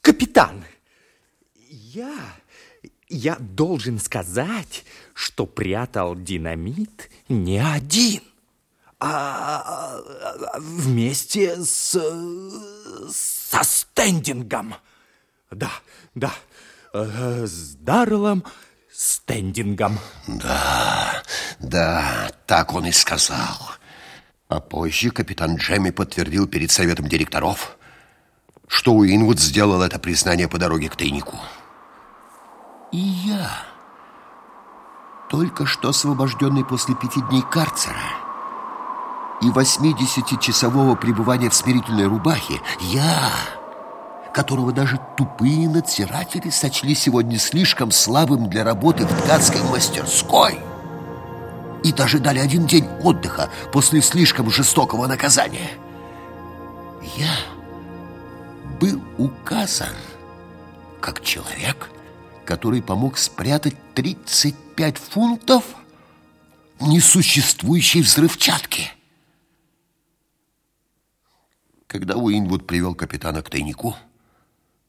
Капитан, я, я должен сказать, что прятал динамит не один, а вместе с, со стендингом. Да, да, с Дарлом стендингом. Да, да, так он и сказал. А позже капитан Джемми подтвердил перед советом директоров, что Уинвуд сделал это признание по дороге к тайнику. И я, только что освобожденный после пяти дней карцера и 80-часового пребывания в смирительной рубахе, я, которого даже тупые надзиратели сочли сегодня слишком слабым для работы в ткацкой мастерской – и даже дали один день отдыха после слишком жестокого наказания. Я был указан как человек, который помог спрятать 35 фунтов несуществующей взрывчатки. Когда Уинвуд привел капитана к тайнику,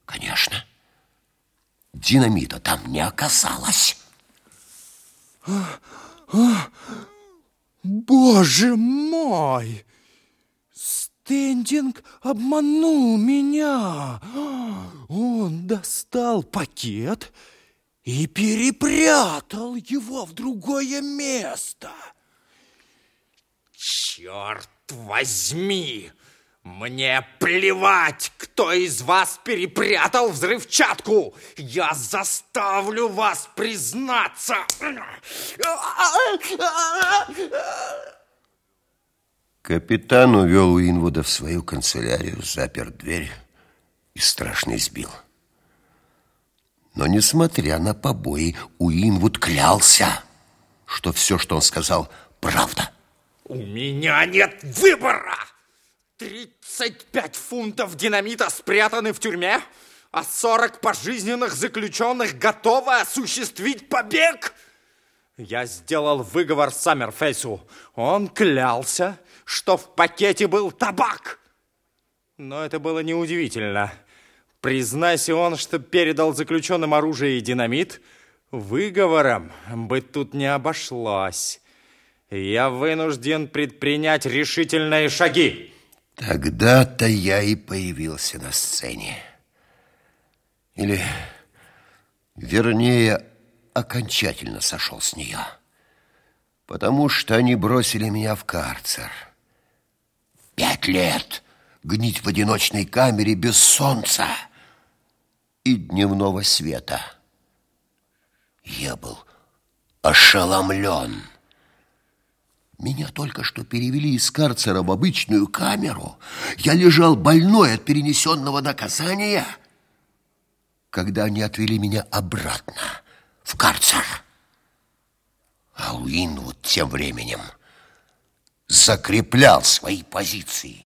конечно, динамита там не оказалось. Боже мой! Стендинг обманул меня. Он достал пакет и перепрятал его в другое место. Черт возьми! Мне плевать, кто из вас перепрятал взрывчатку. Я заставлю вас признаться. Капитан увел Уинвуда в свою канцелярию, запер дверь и страшно избил. Но, несмотря на побои, Уинвуд клялся, что все, что он сказал, правда. У меня нет выбора! 35 фунтов динамита спрятаны в тюрьме, а 40 пожизненных заключенных готовы осуществить побег. Я сделал выговор Саммерфейсу. Он клялся, что в пакете был табак. Но это было неудивительно. Признайся он, что передал заключенным оружие и динамит, выговором бы тут не обошлось. Я вынужден предпринять решительные шаги. Тогда-то я и появился на сцене. Или, вернее, окончательно сошел с нее. Потому что они бросили меня в карцер. Пять лет гнить в одиночной камере без солнца и дневного света. Я был ошеломлен. Меня только что перевели из карцера в обычную камеру. Я лежал больной от перенесенного наказания, когда они отвели меня обратно в карцер. А Уинвуд тем временем закреплял свои позиции.